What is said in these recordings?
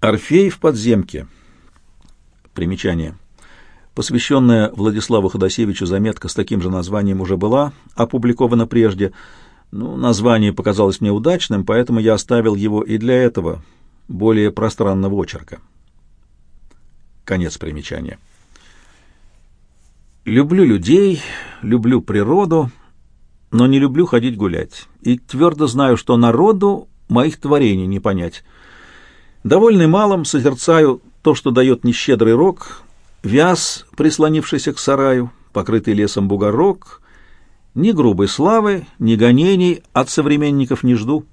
Орфей в подземке. Примечание. Посвященная Владиславу Ходосевичу заметка с таким же названием уже была опубликована прежде. Ну, название показалось мне удачным, поэтому я оставил его и для этого более пространного очерка. Конец примечания. Люблю людей, люблю природу, но не люблю ходить гулять. И твердо знаю, что народу моих творений не понять. Довольный малым, созерцаю то, что дает нещедрый рог, вяз, прислонившийся к сараю, покрытый лесом бугорок, ни грубой славы, ни гонений от современников не жду,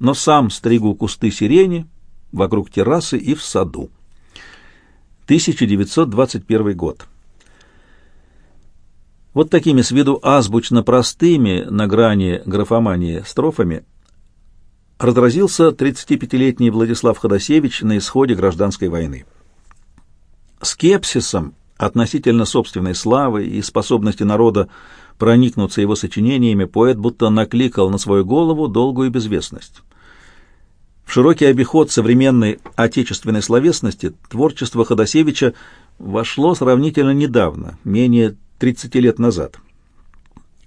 но сам стригу кусты сирени вокруг террасы и в саду. 1921 год. Вот такими с виду азбучно простыми на грани графомании строфами разразился 35-летний Владислав Ходосевич на исходе гражданской войны. Скепсисом относительно собственной славы и способности народа проникнуться его сочинениями поэт будто накликал на свою голову долгую безвестность. В широкий обиход современной отечественной словесности творчество Ходосевича вошло сравнительно недавно, менее 30 лет назад.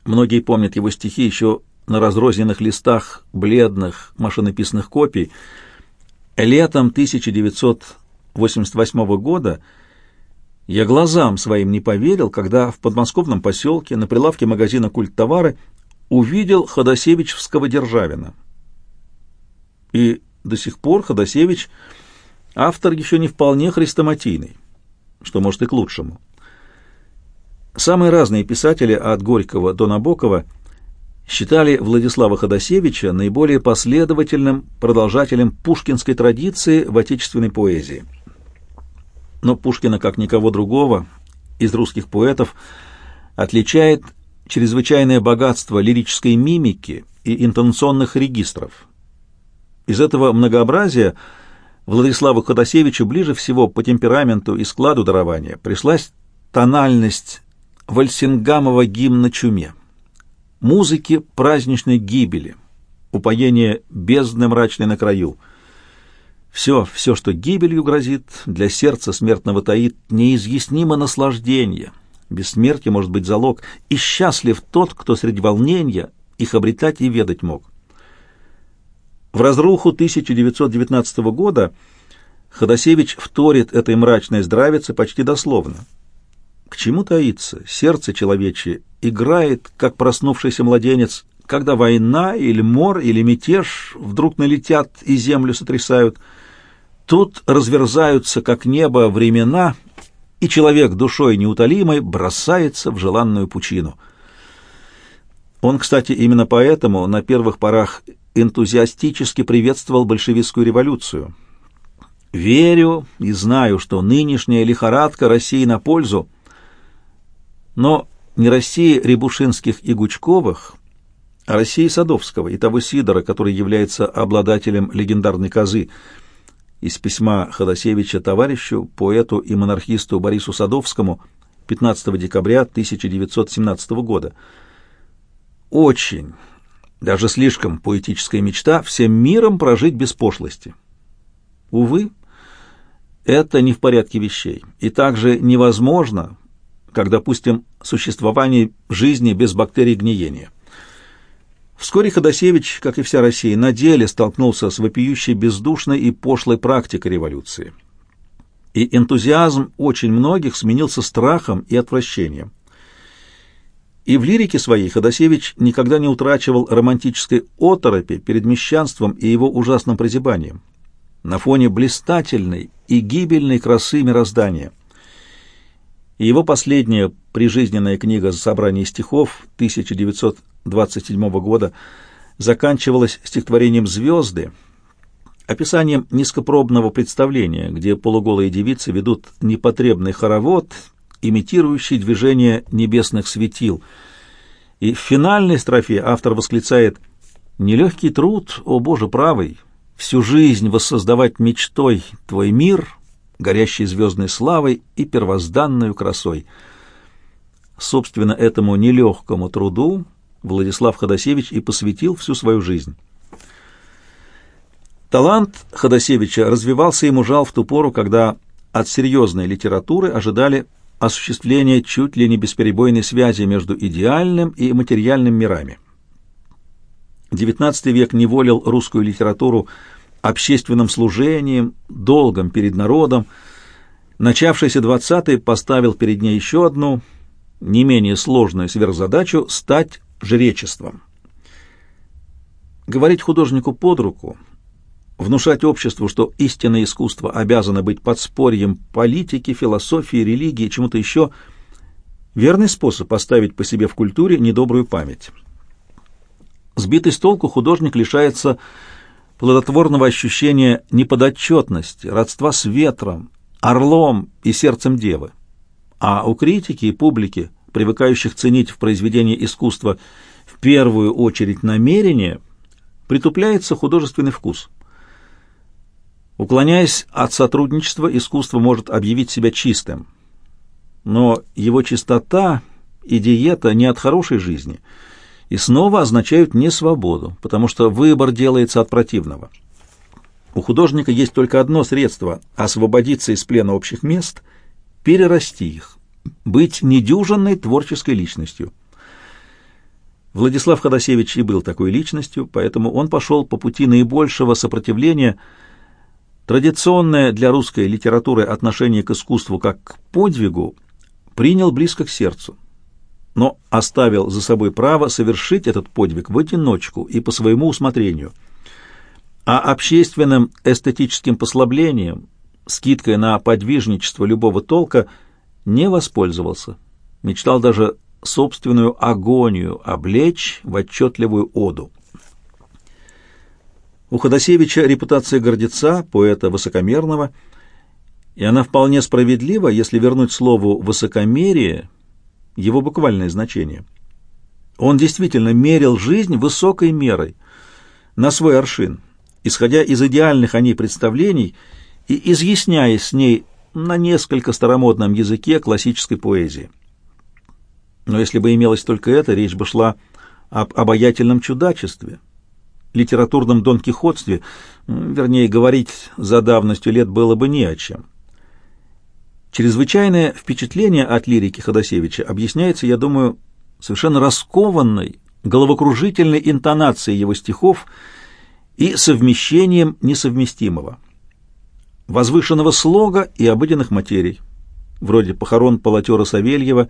Многие помнят его стихи еще на разрозненных листах бледных машинописных копий. Летом 1988 года я глазам своим не поверил, когда в подмосковном поселке на прилавке магазина «Культ товары» увидел Ходосевичевского Державина. И до сих пор Ходосевич автор еще не вполне хрестоматийный, что может и к лучшему. Самые разные писатели от Горького до Набокова – считали Владислава Ходосевича наиболее последовательным продолжателем пушкинской традиции в отечественной поэзии. Но Пушкина, как никого другого из русских поэтов, отличает чрезвычайное богатство лирической мимики и интонационных регистров. Из этого многообразия Владиславу Ходосевичу ближе всего по темпераменту и складу дарования пришлась тональность вальсингамова гимна чуме музыки праздничной гибели, упоение бездны мрачной на краю. Все, все, что гибелью грозит, для сердца смертного таит неизъяснимо наслаждение. Бессмертие может быть залог, и счастлив тот, кто среди волнения их обретать и ведать мог. В разруху 1919 года Ходосевич вторит этой мрачной здравице почти дословно. К чему таится? Сердце человечье играет, как проснувшийся младенец, когда война или мор или мятеж вдруг налетят и землю сотрясают. Тут разверзаются, как небо, времена, и человек душой неутолимой бросается в желанную пучину. Он, кстати, именно поэтому на первых порах энтузиастически приветствовал большевистскую революцию. «Верю и знаю, что нынешняя лихорадка России на пользу, но не России Рябушинских и Гучковых, а России Садовского и того Сидора, который является обладателем легендарной козы. Из письма Ходосевича товарищу, поэту и монархисту Борису Садовскому 15 декабря 1917 года. Очень, даже слишком поэтическая мечта всем миром прожить без пошлости. Увы, это не в порядке вещей, и также невозможно как, допустим, существование жизни без бактерий гниения. Вскоре Ходосевич, как и вся Россия, на деле столкнулся с вопиющей бездушной и пошлой практикой революции. И энтузиазм очень многих сменился страхом и отвращением. И в лирике своей Ходосевич никогда не утрачивал романтической оторопи перед мещанством и его ужасным прозябанием на фоне блистательной и гибельной красы мироздания – и его последняя прижизненная книга собрания стихов 1927 года заканчивалась стихотворением «Звезды», описанием низкопробного представления, где полуголые девицы ведут непотребный хоровод, имитирующий движение небесных светил. И в финальной строфе автор восклицает «Нелегкий труд, о Боже правый, всю жизнь воссоздавать мечтой Твой мир, горящей звездной славой и первозданной красой. Собственно, этому нелегкому труду Владислав Ходосевич и посвятил всю свою жизнь. Талант Ходосевича развивался и мужал в ту пору, когда от серьезной литературы ожидали осуществления чуть ли не бесперебойной связи между идеальным и материальным мирами. XIX век неволил русскую литературу общественным служением, долгом перед народом. Начавшийся XX поставил перед ней еще одну, не менее сложную сверхзадачу — стать жречеством. Говорить художнику под руку, внушать обществу, что истинное искусство обязано быть подспорьем политики, философии, религии, чему-то еще — верный способ оставить по себе в культуре недобрую память. Сбитый с толку художник лишается плодотворного ощущения неподотчетности, родства с ветром, орлом и сердцем девы. А у критики и публики, привыкающих ценить в произведении искусства в первую очередь намерение, притупляется художественный вкус. Уклоняясь от сотрудничества, искусство может объявить себя чистым. Но его чистота и диета не от хорошей жизни – и снова означают не свободу, потому что выбор делается от противного. У художника есть только одно средство – освободиться из плена общих мест, перерасти их, быть недюжинной творческой личностью. Владислав Ходосевич и был такой личностью, поэтому он пошел по пути наибольшего сопротивления. Традиционное для русской литературы отношение к искусству как к подвигу принял близко к сердцу но оставил за собой право совершить этот подвиг в одиночку и по своему усмотрению. А общественным эстетическим послаблением, скидкой на подвижничество любого толка, не воспользовался. Мечтал даже собственную агонию облечь в отчетливую оду. У Ходосевича репутация гордеца, поэта высокомерного, и она вполне справедлива, если вернуть слову «высокомерие» его буквальное значение. Он действительно мерил жизнь высокой мерой, на свой аршин, исходя из идеальных о ней представлений и изъясняясь с ней на несколько старомодном языке классической поэзии. Но если бы имелось только это, речь бы шла об обаятельном чудачестве, литературном донкихотстве, вернее, говорить за давностью лет было бы не о чем. Чрезвычайное впечатление от лирики Ходосевича объясняется, я думаю, совершенно раскованной, головокружительной интонацией его стихов и совмещением несовместимого. Возвышенного слога и обыденных материй, вроде похорон полотера Савельева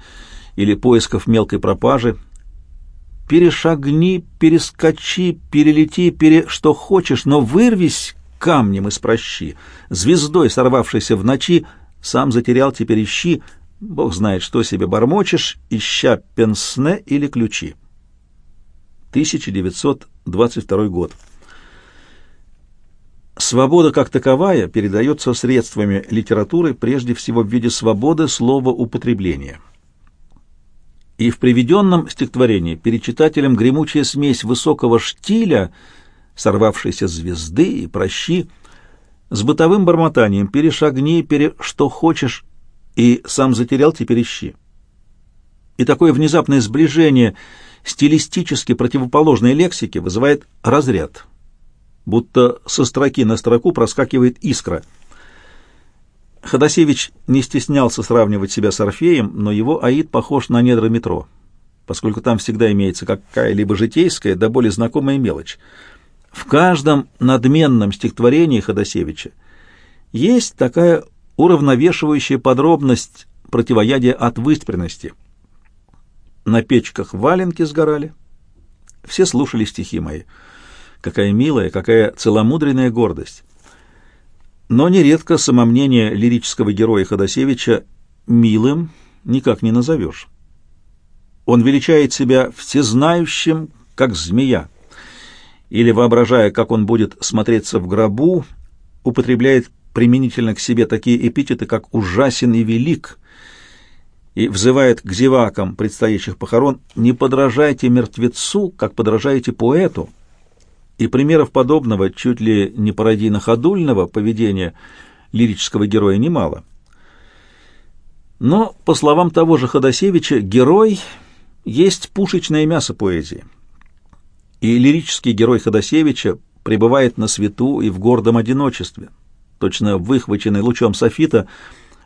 или поисков мелкой пропажи, перешагни, перескочи, перелети, пере... что хочешь, но вырвись камнем из прощи, звездой, сорвавшейся в ночи, сам затерял, теперь ищи. Бог знает, что себе бормочешь, ища пенсне или ключи. 1922 год. Свобода как таковая передается средствами литературы прежде всего в виде свободы слова употребления. И в приведенном стихотворении перед читателем гремучая смесь высокого штиля, сорвавшейся звезды и прощи, с бытовым бормотанием «перешагни, пере... что хочешь» и «сам затерял, теперь ищи». И такое внезапное сближение стилистически противоположной лексики вызывает разряд, будто со строки на строку проскакивает искра. Ходосевич не стеснялся сравнивать себя с Орфеем, но его аид похож на недра метро, поскольку там всегда имеется какая-либо житейская, да более знакомая мелочь — в каждом надменном стихотворении Ходосевича есть такая уравновешивающая подробность противоядия от выспренности. На печках валенки сгорали. Все слушали стихи мои. Какая милая, какая целомудренная гордость. Но нередко самомнение лирического героя Ходосевича милым никак не назовешь. Он величает себя всезнающим, как змея или, воображая, как он будет смотреться в гробу, употребляет применительно к себе такие эпитеты, как «ужасен» и «велик», и взывает к зевакам предстоящих похорон «не подражайте мертвецу, как подражаете поэту». И примеров подобного, чуть ли не пародийно-ходульного поведения лирического героя немало. Но, по словам того же Ходосевича, герой есть пушечное мясо поэзии – и лирический герой Ходосевича пребывает на свету и в гордом одиночестве, точно выхваченный лучом софита,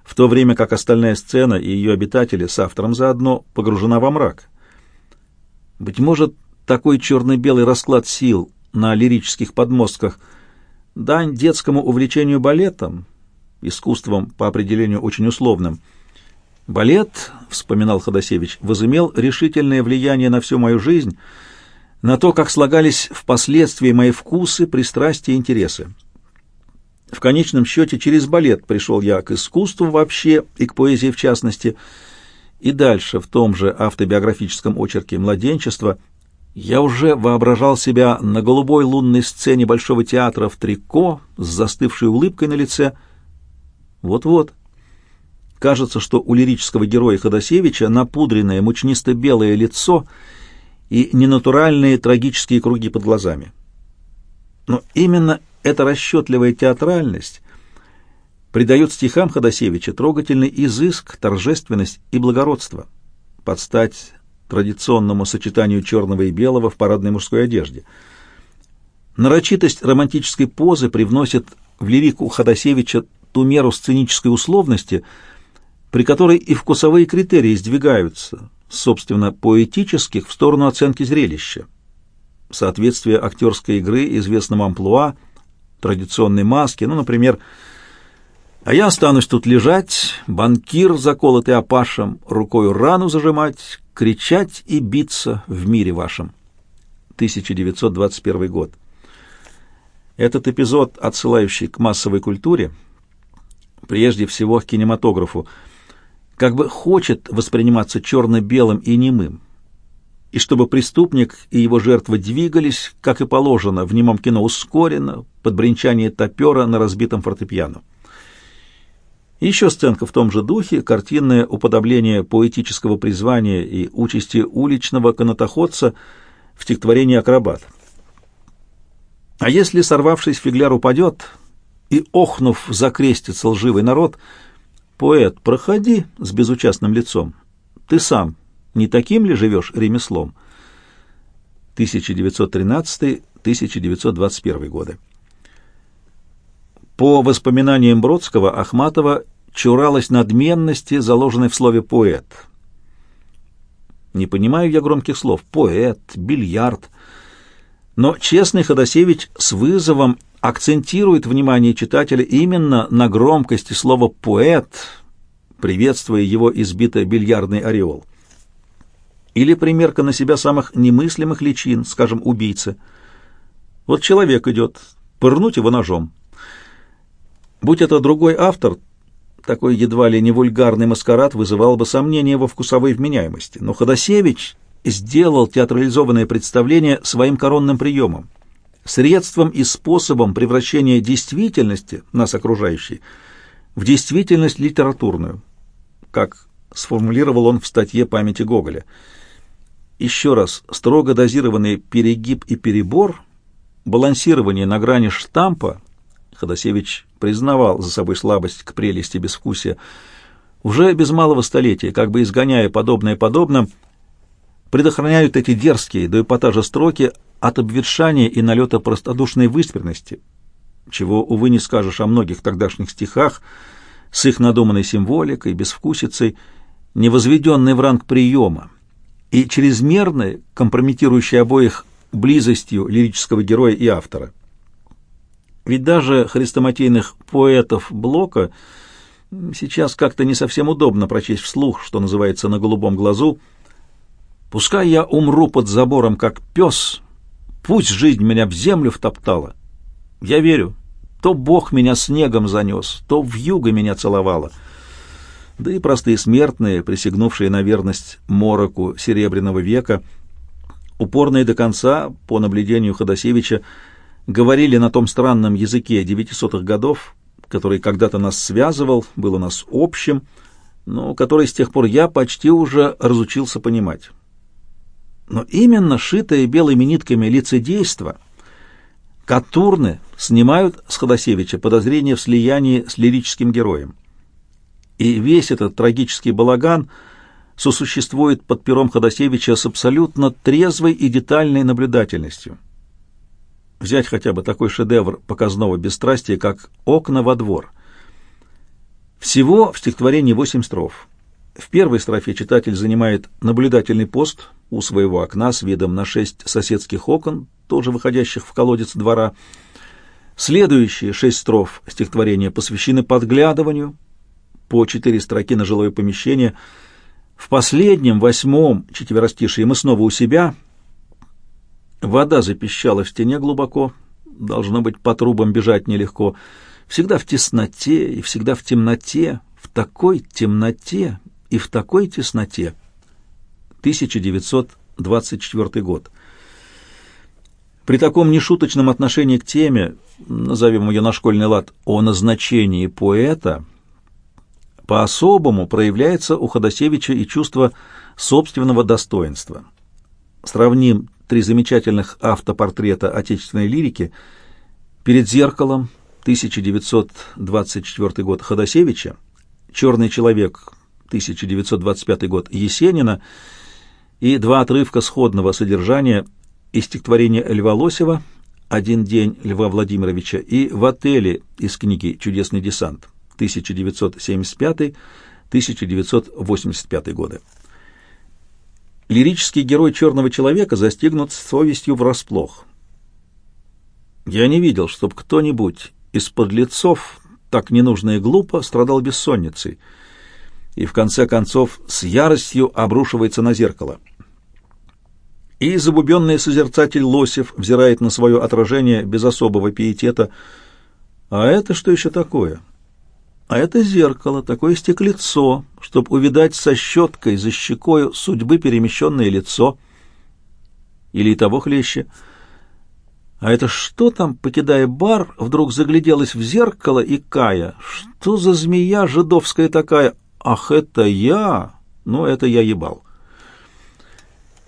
в то время как остальная сцена и ее обитатели с автором заодно погружена во мрак. Быть может, такой черно-белый расклад сил на лирических подмостках дань детскому увлечению балетом, искусством по определению очень условным. Балет, вспоминал Ходосевич, возымел решительное влияние на всю мою жизнь, на то, как слагались впоследствии мои вкусы, пристрастия и интересы. В конечном счете через балет пришел я к искусству вообще и к поэзии в частности, и дальше в том же автобиографическом очерке «Младенчество» я уже воображал себя на голубой лунной сцене Большого театра в трико с застывшей улыбкой на лице. Вот-вот. Кажется, что у лирического героя Ходосевича напудренное мучнисто-белое лицо и ненатуральные трагические круги под глазами. Но именно эта расчетливая театральность придает стихам Ходосевича трогательный изыск, торжественность и благородство, под стать традиционному сочетанию черного и белого в парадной мужской одежде. Нарочитость романтической позы привносит в лирику Ходосевича ту меру сценической условности, при которой и вкусовые критерии сдвигаются, собственно, поэтических в сторону оценки зрелища. Соответствие актерской игры известному амплуа – традиционной маске, ну, например, «А я останусь тут лежать, банкир, заколотый опашем, рукою рану зажимать, кричать и биться в мире вашем». 1921 год. Этот эпизод, отсылающий к массовой культуре, прежде всего к кинематографу, как бы хочет восприниматься черно-белым и немым, и чтобы преступник и его жертва двигались, как и положено, в немом кино ускоренно, под бренчание топера на разбитом фортепиано. еще сценка в том же духе, картинное уподобление поэтического призвания и участи уличного канатоходца в стихотворении «Акробат». А если, сорвавшись, фигляр упадет и, охнув, закрестится лживый народ, поэт, проходи с безучастным лицом, ты сам не таким ли живешь ремеслом? 1913-1921 годы. По воспоминаниям Бродского, Ахматова чуралась надменности, заложенной в слове «поэт». Не понимаю я громких слов. Поэт, бильярд. Но честный Ходосевич с вызовом акцентирует внимание читателя именно на громкости слова «поэт», приветствуя его избитый бильярдный ореол или примерка на себя самых немыслимых личин, скажем, убийцы. Вот человек идет, пырнуть его ножом. Будь это другой автор, такой едва ли не вульгарный маскарад вызывал бы сомнения во вкусовой вменяемости. Но Ходосевич сделал театрализованное представление своим коронным приемом, средством и способом превращения действительности, нас окружающей, в действительность литературную, как сформулировал он в статье «Памяти Гоголя». Еще раз, строго дозированный перегиб и перебор, балансирование на грани штампа, Ходосевич признавал за собой слабость к прелести безвкусия, уже без малого столетия, как бы изгоняя подобное подобным, предохраняют эти дерзкие до эпатажа строки от обветшания и налета простодушной выспренности, чего, увы, не скажешь о многих тогдашних стихах, с их надуманной символикой, безвкусицей, не возведенной в ранг приема, и чрезмерной, компрометирующей обоих близостью лирического героя и автора. Ведь даже хрестоматийных поэтов Блока сейчас как-то не совсем удобно прочесть вслух, что называется, на голубом глазу. «Пускай я умру под забором, как пес, пусть жизнь меня в землю втоптала. Я верю, то Бог меня снегом занес, то вьюга меня целовала» да и простые смертные, присягнувшие на верность мороку Серебряного века, упорные до конца, по наблюдению Ходосевича, говорили на том странном языке девятисотых годов, который когда-то нас связывал, был у нас общим, но который с тех пор я почти уже разучился понимать. Но именно шитое белыми нитками лицедейство Катурны снимают с Ходосевича подозрения в слиянии с лирическим героем и весь этот трагический балаган сосуществует под пером Ходосевича с абсолютно трезвой и детальной наблюдательностью. Взять хотя бы такой шедевр показного бесстрастия, как «Окна во двор». Всего в стихотворении восемь строф. В первой строфе читатель занимает наблюдательный пост у своего окна с видом на шесть соседских окон, тоже выходящих в колодец двора. Следующие шесть строф стихотворения посвящены подглядыванию, по четыре строки на жилое помещение. В последнем, восьмом четверостишии мы снова у себя. Вода запищала в стене глубоко, должно быть, по трубам бежать нелегко. Всегда в тесноте и всегда в темноте, в такой темноте и в такой тесноте. 1924 год. При таком нешуточном отношении к теме, назовем ее на школьный лад, о назначении поэта, по-особому проявляется у Ходосевича и чувство собственного достоинства. Сравним три замечательных автопортрета отечественной лирики «Перед зеркалом» 1924 год Ходосевича, «Черный человек» 1925 год Есенина и два отрывка сходного содержания из стихотворения Льва Лосева «Один день Льва Владимировича» и «В отеле» из книги «Чудесный десант» 1975-1985 годы. Лирический герой «Черного человека» застигнут совестью врасплох. Я не видел, чтоб кто-нибудь из подлецов, так ненужно и глупо, страдал бессонницей — и в конце концов с яростью обрушивается на зеркало. И забубенный созерцатель Лосев взирает на свое отражение без особого пиетета. А это что еще такое? А это зеркало, такое стеклецо, чтоб увидать со щеткой за щекою судьбы перемещенное лицо. Или и того хлеще. А это что там, покидая бар, вдруг загляделась в зеркало и кая? Что за змея жидовская такая? «Ах, это я!» Ну, это я ебал.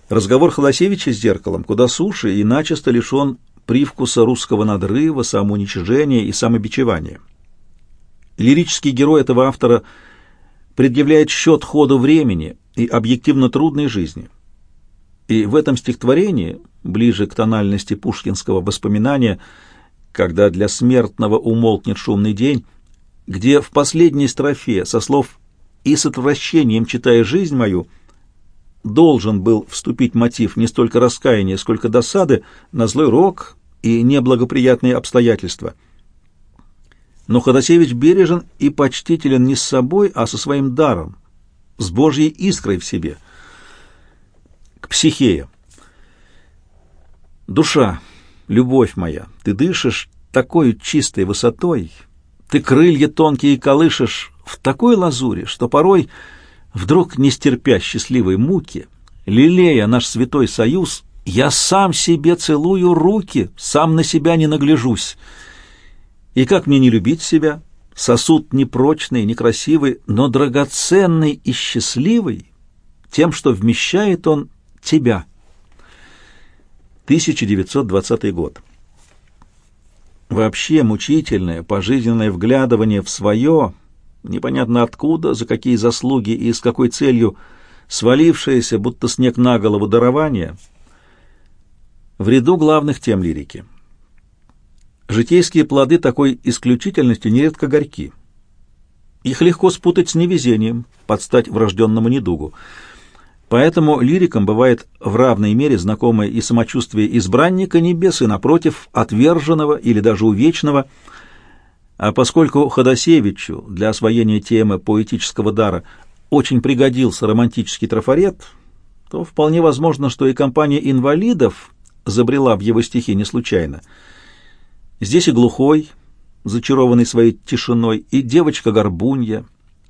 Разговор Холосевича с зеркалом куда суше и начисто лишен привкуса русского надрыва, самоуничижения и самобичевания. Лирический герой этого автора предъявляет счет ходу времени и объективно трудной жизни. И в этом стихотворении, ближе к тональности пушкинского воспоминания, когда для смертного умолкнет шумный день, где в последней строфе со слов и с отвращением читая жизнь мою, должен был вступить мотив не столько раскаяния, сколько досады на злой рок и неблагоприятные обстоятельства. Но Ходосевич бережен и почтителен не с собой, а со своим даром, с Божьей искрой в себе. К психее. Душа, любовь моя, ты дышишь такой чистой высотой, ты крылья тонкие колышешь в такой лазури, что порой, вдруг не стерпя счастливой муки, лелея наш святой союз, я сам себе целую руки, сам на себя не нагляжусь. И как мне не любить себя? Сосуд непрочный, некрасивый, но драгоценный и счастливый тем, что вмещает он тебя. 1920 год. Вообще мучительное, пожизненное вглядывание в свое, непонятно откуда, за какие заслуги и с какой целью, свалившееся, будто снег на голову дарование, в ряду главных тем лирики. Житейские плоды такой исключительности нередко горьки. Их легко спутать с невезением, подстать врожденному недугу. Поэтому лирикам бывает в равной мере знакомое и самочувствие избранника небес, и, напротив, отверженного или даже увечного. А поскольку Ходосевичу для освоения темы поэтического дара очень пригодился романтический трафарет, то вполне возможно, что и компания инвалидов забрела в его стихи не случайно. Здесь и глухой, зачарованный своей тишиной, и девочка-горбунья,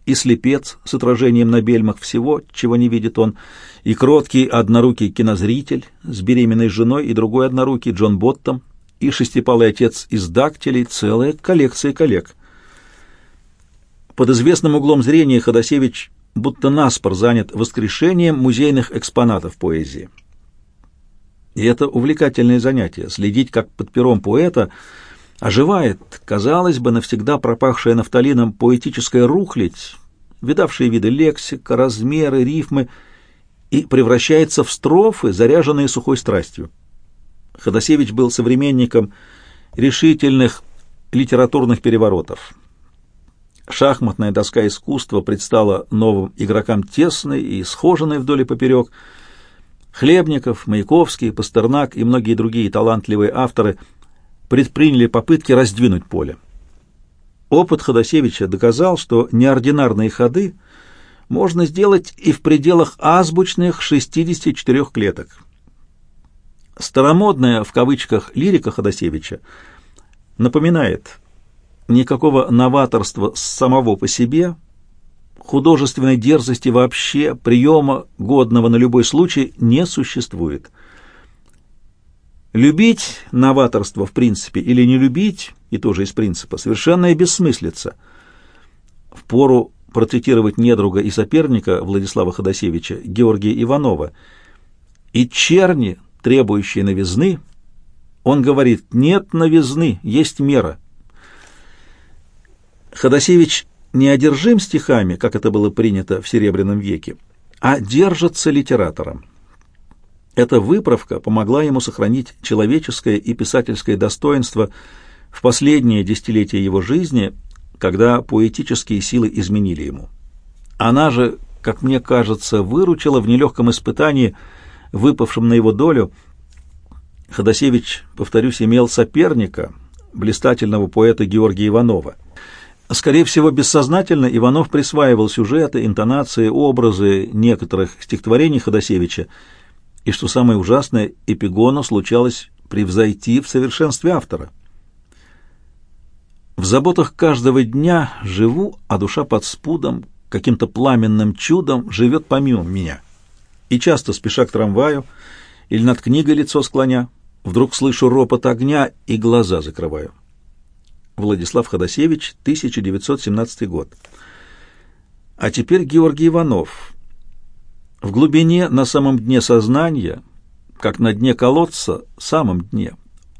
и слепец с отражением на бельмах всего, чего не видит он, и кроткий однорукий кинозритель с беременной женой и другой однорукий Джон Боттом, и шестипалый отец из дактилей, целая коллекция коллег. Под известным углом зрения Ходосевич будто наспор занят воскрешением музейных экспонатов поэзии. И это увлекательное занятие — следить, как под пером поэта — оживает, казалось бы, навсегда пропахшая нафталином поэтическая рухлядь, видавшие виды лексика, размеры, рифмы, и превращается в строфы, заряженные сухой страстью. Ходосевич был современником решительных литературных переворотов. Шахматная доска искусства предстала новым игрокам тесной и схоженной вдоль и поперек. Хлебников, Маяковский, Пастернак и многие другие талантливые авторы предприняли попытки раздвинуть поле. Опыт Ходосевича доказал, что неординарные ходы можно сделать и в пределах азбучных 64 клеток. Старомодная, в кавычках, лирика Ходосевича напоминает, никакого новаторства самого по себе, художественной дерзости вообще, приема, годного на любой случай, не существует. Любить новаторство в принципе или не любить, и тоже из принципа, совершенная бессмыслица. В пору процитировать недруга и соперника Владислава Ходосевича, Георгия Иванова, и черни, требующие новизны, он говорит, нет новизны, есть мера. Ходосевич не одержим стихами, как это было принято в Серебряном веке, а держится литератором. Эта выправка помогла ему сохранить человеческое и писательское достоинство в последние десятилетия его жизни, когда поэтические силы изменили ему. Она же, как мне кажется, выручила в нелегком испытании, выпавшем на его долю. Ходосевич, повторюсь, имел соперника, блистательного поэта Георгия Иванова. Скорее всего, бессознательно Иванов присваивал сюжеты, интонации, образы некоторых стихотворений Ходосевича, и, что самое ужасное, эпигону случалось превзойти в совершенстве автора. В заботах каждого дня живу, а душа под спудом, каким-то пламенным чудом живет помимо меня. И часто, спеша к трамваю или над книгой лицо склоня, вдруг слышу ропот огня и глаза закрываю. Владислав Ходосевич, 1917 год. А теперь Георгий Иванов. В глубине, на самом дне сознания, как на дне колодца, самом дне,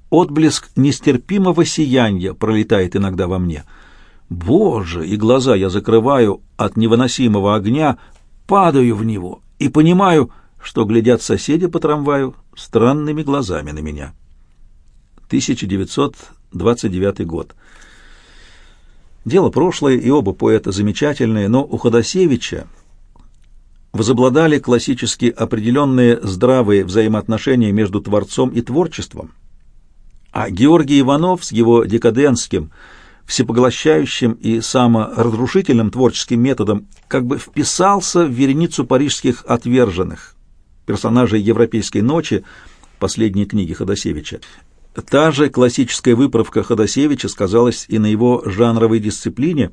отблеск нестерпимого сияния пролетает иногда во мне. Боже, и глаза я закрываю от невыносимого огня, падаю в него и понимаю, что глядят соседи по трамваю странными глазами на меня. 1900 29 год. Дело прошлое, и оба поэта замечательные, но у Ходосевича возобладали классически определенные здравые взаимоотношения между творцом и творчеством, а Георгий Иванов с его декадентским, всепоглощающим и саморазрушительным творческим методом как бы вписался в вереницу парижских отверженных, персонажей «Европейской ночи», последней книги Ходосевича. Та же классическая выправка Ходосевича сказалась и на его жанровой дисциплине,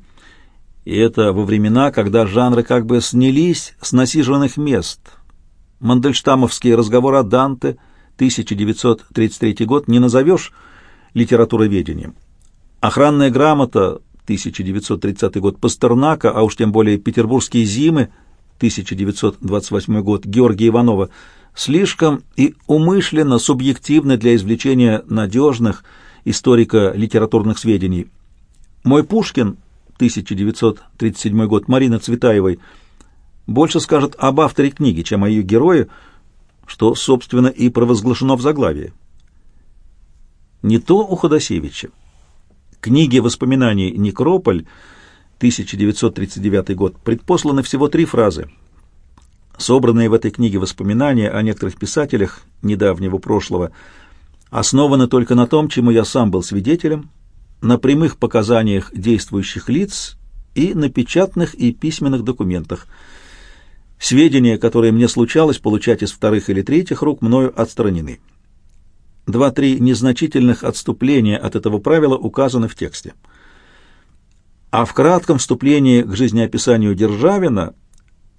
и это во времена, когда жанры как бы снялись с насиженных мест. Мандельштамовский разговор о Данте, 1933 год, не назовешь литературоведением. Охранная грамота, 1930 год, Пастернака, а уж тем более Петербургские зимы, 1928 год, Георгия Иванова – слишком и умышленно субъективны для извлечения надежных историко-литературных сведений. Мой Пушкин, 1937 год, Марина Цветаевой, больше скажет об авторе книги, чем о ее герое, что, собственно, и провозглашено в заглавии. Не то у Ходосевича. Книги воспоминаний «Некрополь» 1939 год предпосланы всего три фразы – Собранные в этой книге воспоминания о некоторых писателях недавнего прошлого основаны только на том, чему я сам был свидетелем, на прямых показаниях действующих лиц и на печатных и письменных документах. Сведения, которые мне случалось получать из вторых или третьих рук, мною отстранены. Два-три незначительных отступления от этого правила указаны в тексте. А в кратком вступлении к жизнеописанию Державина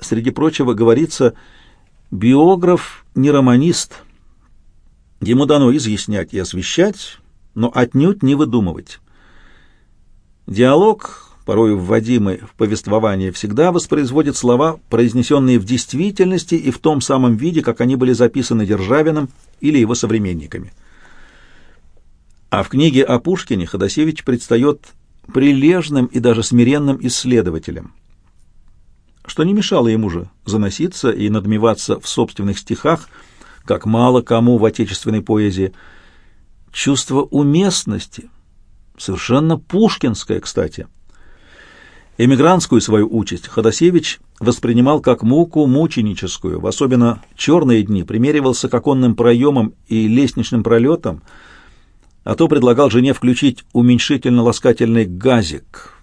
среди прочего, говорится «биограф не романист». Ему дано изъяснять и освещать, но отнюдь не выдумывать. Диалог, порой вводимый в повествование, всегда воспроизводит слова, произнесенные в действительности и в том самом виде, как они были записаны Державиным или его современниками. А в книге о Пушкине Ходосевич предстает прилежным и даже смиренным исследователем – что не мешало ему же заноситься и надмеваться в собственных стихах, как мало кому в отечественной поэзии. Чувство уместности, совершенно пушкинское, кстати. Эмигрантскую свою участь Ходосевич воспринимал как муку мученическую, в особенно черные дни примеривался к оконным проемам и лестничным пролетам, а то предлагал жене включить уменьшительно-ласкательный газик.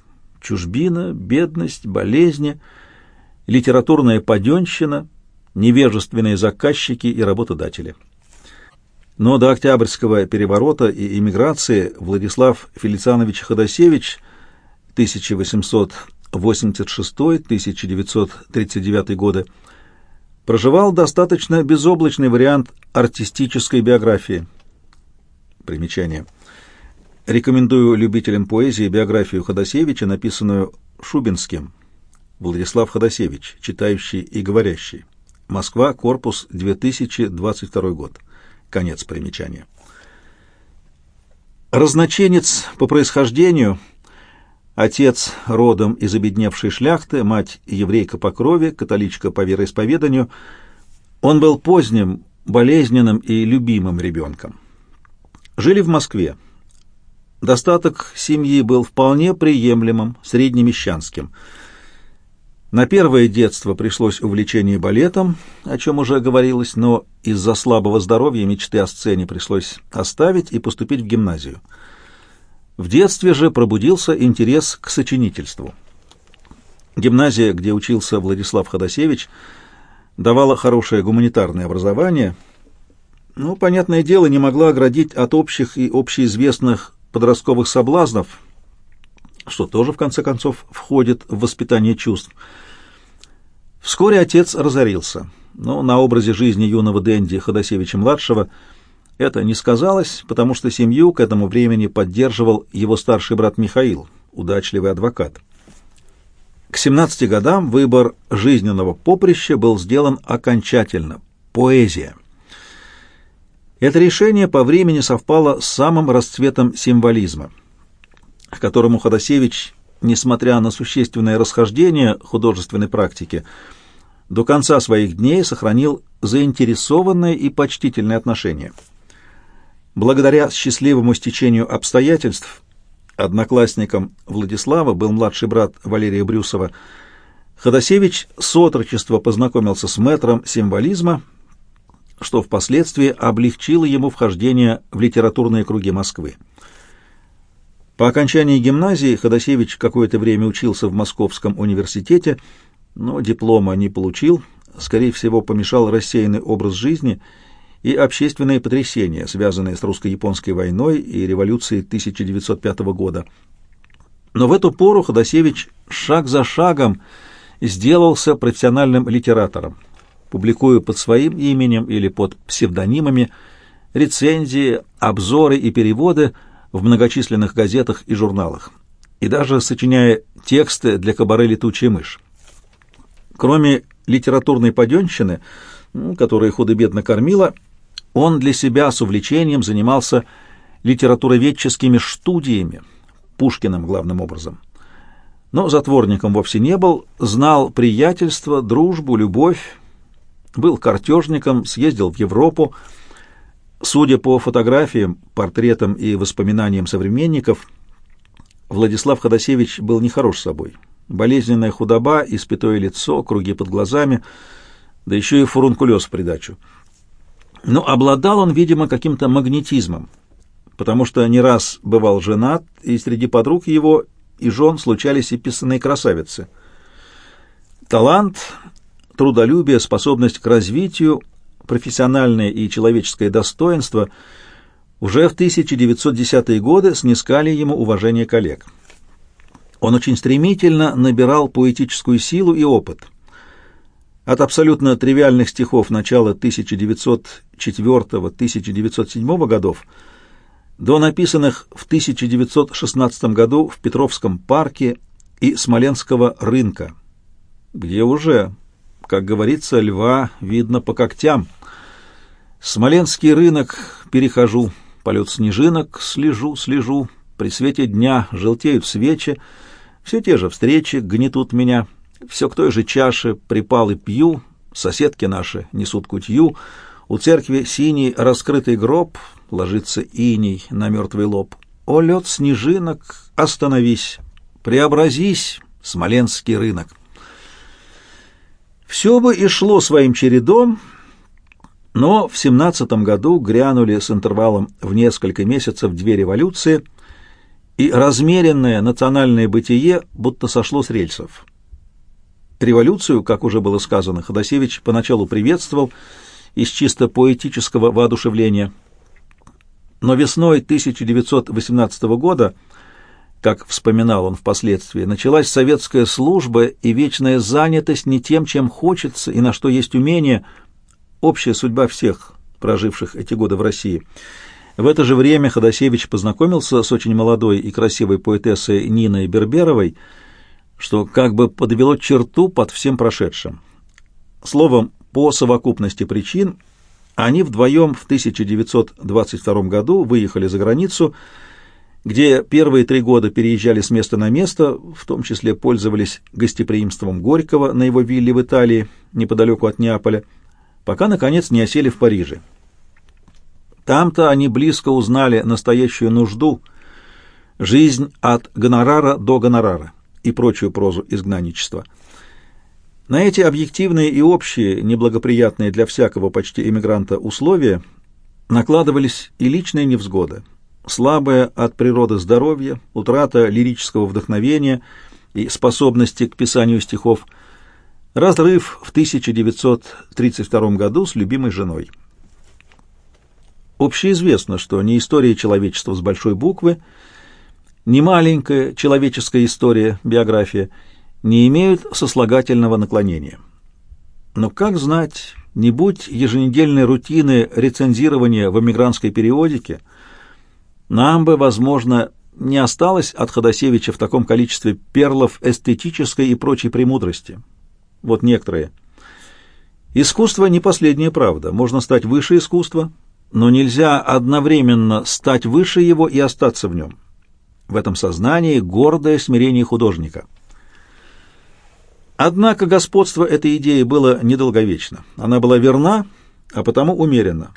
Чужбина, бедность, болезни, литературная паденщина, невежественные заказчики и работодатели. Но до Октябрьского переворота и эмиграции Владислав Фелицианович Ходосевич 1886-1939 годы проживал достаточно безоблачный вариант артистической биографии. Примечание. Рекомендую любителям поэзии биографию Ходосевича, написанную Шубинским. Владислав Ходосевич, читающий и говорящий. Москва, корпус, 2022 год. Конец примечания. Разноченец по происхождению, отец родом из обедневшей шляхты, мать еврейка по крови, католичка по вероисповеданию, он был поздним, болезненным и любимым ребенком. Жили в Москве. Достаток семьи был вполне приемлемым, среднемещанским – на первое детство пришлось увлечение балетом, о чем уже говорилось, но из-за слабого здоровья мечты о сцене пришлось оставить и поступить в гимназию. В детстве же пробудился интерес к сочинительству. Гимназия, где учился Владислав Ходосевич, давала хорошее гуманитарное образование, но, понятное дело, не могла оградить от общих и общеизвестных подростковых соблазнов, что тоже, в конце концов, входит в воспитание чувств. Вскоре отец разорился, но на образе жизни юного Дэнди Ходосевича-младшего это не сказалось, потому что семью к этому времени поддерживал его старший брат Михаил, удачливый адвокат. К 17 годам выбор жизненного поприща был сделан окончательно – поэзия. Это решение по времени совпало с самым расцветом символизма – к которому Ходосевич, несмотря на существенное расхождение художественной практики, до конца своих дней сохранил заинтересованное и почтительное отношение. Благодаря счастливому стечению обстоятельств, одноклассником Владислава был младший брат Валерия Брюсова, Ходосевич с отрочества познакомился с мэтром символизма, что впоследствии облегчило ему вхождение в литературные круги Москвы. По окончании гимназии Ходосевич какое-то время учился в Московском университете, но диплома не получил, скорее всего, помешал рассеянный образ жизни и общественные потрясения, связанные с русско-японской войной и революцией 1905 года. Но в эту пору Ходосевич шаг за шагом сделался профессиональным литератором, публикуя под своим именем или под псевдонимами рецензии, обзоры и переводы – в многочисленных газетах и журналах, и даже сочиняя тексты для кабары «Летучая мышь». Кроме литературной паденщины, которая худо-бедно кормила, он для себя с увлечением занимался литературоведческими студиями, Пушкиным главным образом. Но затворником вовсе не был, знал приятельство, дружбу, любовь, был картежником, съездил в Европу, Судя по фотографиям, портретам и воспоминаниям современников, Владислав Ходосевич был нехорош собой. Болезненная худоба, испятое лицо, круги под глазами, да еще и фурункулез в придачу. Но обладал он, видимо, каким-то магнетизмом, потому что не раз бывал женат, и среди подруг его и жен случались и писанные красавицы. Талант, трудолюбие, способность к развитию профессиональное и человеческое достоинство уже в 1910-е годы снискали ему уважение коллег. Он очень стремительно набирал поэтическую силу и опыт. От абсолютно тривиальных стихов начала 1904-1907 годов до написанных в 1916 году в Петровском парке и Смоленского рынка, где уже, как говорится, льва видно по когтям – Смоленский рынок перехожу, полет снежинок слежу, слежу, при свете дня желтеют свечи, все те же встречи гнетут меня, все к той же чаше припал и пью, соседки наши несут кутью, У церкви синий раскрытый гроб, ложится иней на мертвый лоб. О, лед снежинок, остановись, преобразись, смоленский рынок. Все бы и шло своим чередом, но в семнадцатом году грянули с интервалом в несколько месяцев две революции, и размеренное национальное бытие будто сошло с рельсов. Революцию, как уже было сказано, Ходосевич поначалу приветствовал из чисто поэтического воодушевления. Но весной 1918 года, как вспоминал он впоследствии, началась советская служба и вечная занятость не тем, чем хочется и на что есть умение, общая судьба всех, проживших эти годы в России. В это же время Ходосевич познакомился с очень молодой и красивой поэтессой Ниной Берберовой, что как бы подвело черту под всем прошедшим. Словом, по совокупности причин они вдвоем в 1922 году выехали за границу, где первые три года переезжали с места на место, в том числе пользовались гостеприимством Горького на его вилле в Италии, неподалеку от Неаполя, пока, наконец, не осели в Париже. Там-то они близко узнали настоящую нужду, жизнь от гонорара до гонорара и прочую прозу изгнанничества. На эти объективные и общие, неблагоприятные для всякого почти иммигранта условия накладывались и личные невзгоды. Слабое от природы здоровье, утрата лирического вдохновения и способности к писанию стихов, разрыв в 1932 году с любимой женой. Общеизвестно, что не история человечества с большой буквы – ни маленькая человеческая история, биография, не имеют сослагательного наклонения. Но как знать, не будь еженедельной рутины рецензирования в эмигрантской периодике, нам бы, возможно, не осталось от Ходосевича в таком количестве перлов эстетической и прочей премудрости. Вот некоторые. Искусство не последняя правда. Можно стать выше искусства, но нельзя одновременно стать выше его и остаться в нем. В этом сознании гордое смирение художника. Однако господство этой идеи было недолговечно. Она была верна, а потому умеренна.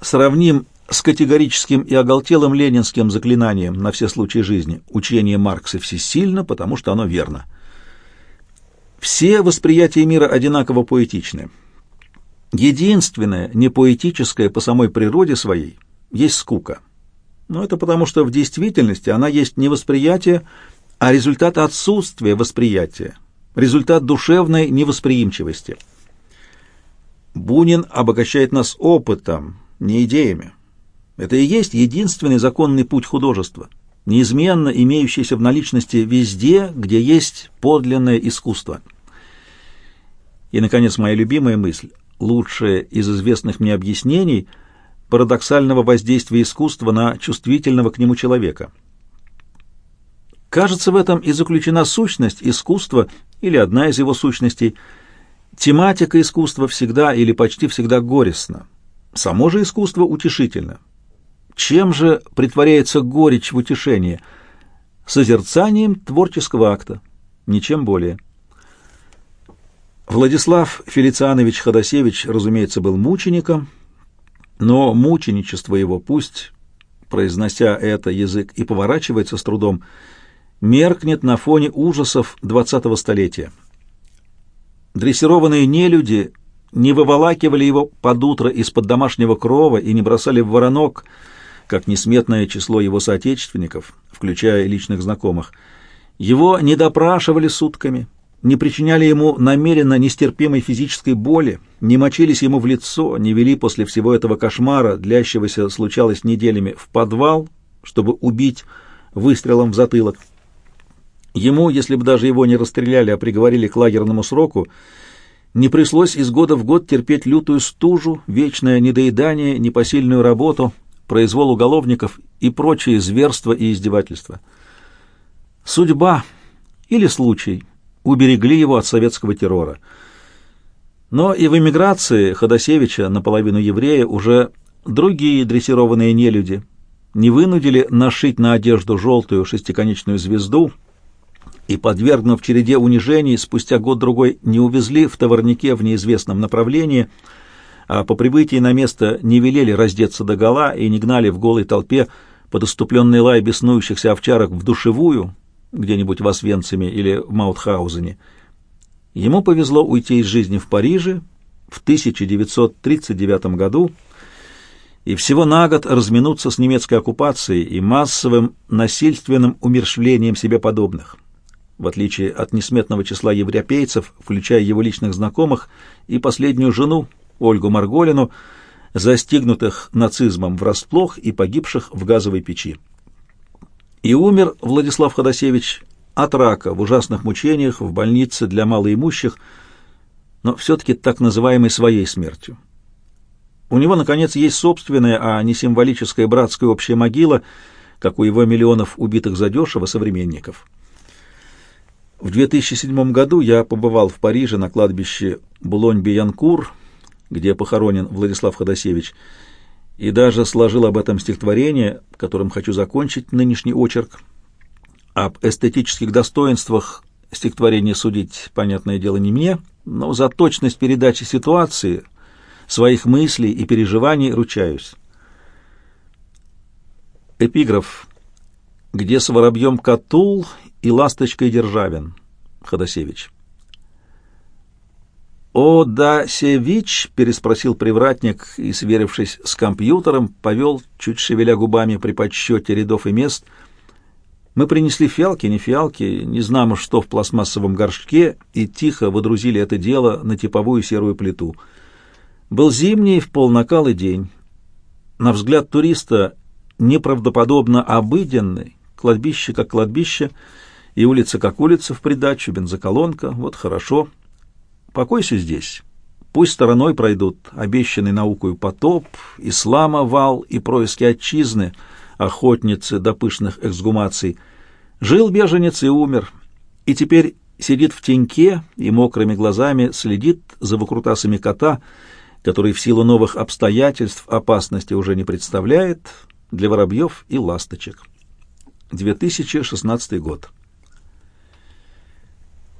Сравним с категорическим и оголтелым ленинским заклинанием на все случаи жизни учение Маркса всесильно, потому что оно верно. Все восприятия мира одинаково поэтичны. Единственное, непоэтическое по самой природе своей, есть скука. Но это потому, что в действительности она есть не восприятие, а результат отсутствия восприятия, результат душевной невосприимчивости. Бунин обогащает нас опытом, не идеями. Это и есть единственный законный путь художества, неизменно имеющийся в наличности везде, где есть подлинное искусство. И, наконец, моя любимая мысль, лучшая из известных мне объяснений – парадоксального воздействия искусства на чувствительного к нему человека. Кажется, в этом и заключена сущность искусства или одна из его сущностей. Тематика искусства всегда или почти всегда горестна. Само же искусство утешительно. Чем же притворяется горечь в утешении? Созерцанием творческого акта, ничем более. Владислав Фелицианович Ходосевич, разумеется, был мучеником, но мученичество его пусть, произнося это, язык и поворачивается с трудом, меркнет на фоне ужасов двадцатого столетия. Дрессированные нелюди не выволакивали его под утро из-под домашнего крова и не бросали в воронок, как несметное число его соотечественников, включая личных знакомых. Его не допрашивали сутками, не причиняли ему намеренно нестерпимой физической боли, не мочились ему в лицо, не вели после всего этого кошмара, длящегося случалось неделями, в подвал, чтобы убить выстрелом в затылок. Ему, если бы даже его не расстреляли, а приговорили к лагерному сроку, не пришлось из года в год терпеть лютую стужу, вечное недоедание, непосильную работу, произвол уголовников и прочие зверства и издевательства. Судьба или случай уберегли его от советского террора. Но и в эмиграции Ходосевича, наполовину еврея, уже другие дрессированные нелюди не вынудили нашить на одежду желтую шестиконечную звезду и, подвергнув череде унижений, спустя год-другой не увезли в товарнике в неизвестном направлении, а по прибытии на место не велели раздеться догола и не гнали в голой толпе под лай беснующихся овчарок в душевую, где-нибудь в Освенциме или в Маутхаузене. Ему повезло уйти из жизни в Париже в 1939 году и всего на год разминуться с немецкой оккупацией и массовым насильственным умершвлением себе подобных. В отличие от несметного числа европейцев, включая его личных знакомых и последнюю жену, Ольгу Марголину, застигнутых нацизмом врасплох и погибших в газовой печи. И умер Владислав Ходосевич от рака в ужасных мучениях в больнице для малоимущих, но все-таки так называемой своей смертью. У него, наконец, есть собственная, а не символическая братская общая могила, как у его миллионов убитых задешево современников. В 2007 году я побывал в Париже на кладбище Булонь-Биянкур, где похоронен Владислав Ходосевич, и даже сложил об этом стихотворение, которым хочу закончить нынешний очерк. Об эстетических достоинствах стихотворения судить, понятное дело, не мне, но за точность передачи ситуации, своих мыслей и переживаний ручаюсь. Эпиграф. «Где с воробьем Катул и ласточкой Державин?» Ходосевич. «О, да, Севич?» — переспросил привратник и, сверившись с компьютером, повел, чуть шевеля губами при подсчете рядов и мест. Мы принесли фиалки, не фиалки, не знамо что в пластмассовом горшке, и тихо водрузили это дело на типовую серую плиту. Был зимний, в полнакалый день. На взгляд туриста неправдоподобно обыденный, кладбище как кладбище, и улица как улица в придачу, бензоколонка, вот хорошо — Покойся здесь. Пусть стороной пройдут обещанный наукою потоп, ислама вал и происки отчизны, охотницы до пышных эксгумаций. Жил беженец и умер, и теперь сидит в теньке и мокрыми глазами следит за выкрутасами кота, который в силу новых обстоятельств опасности уже не представляет для воробьев и ласточек. 2016 год.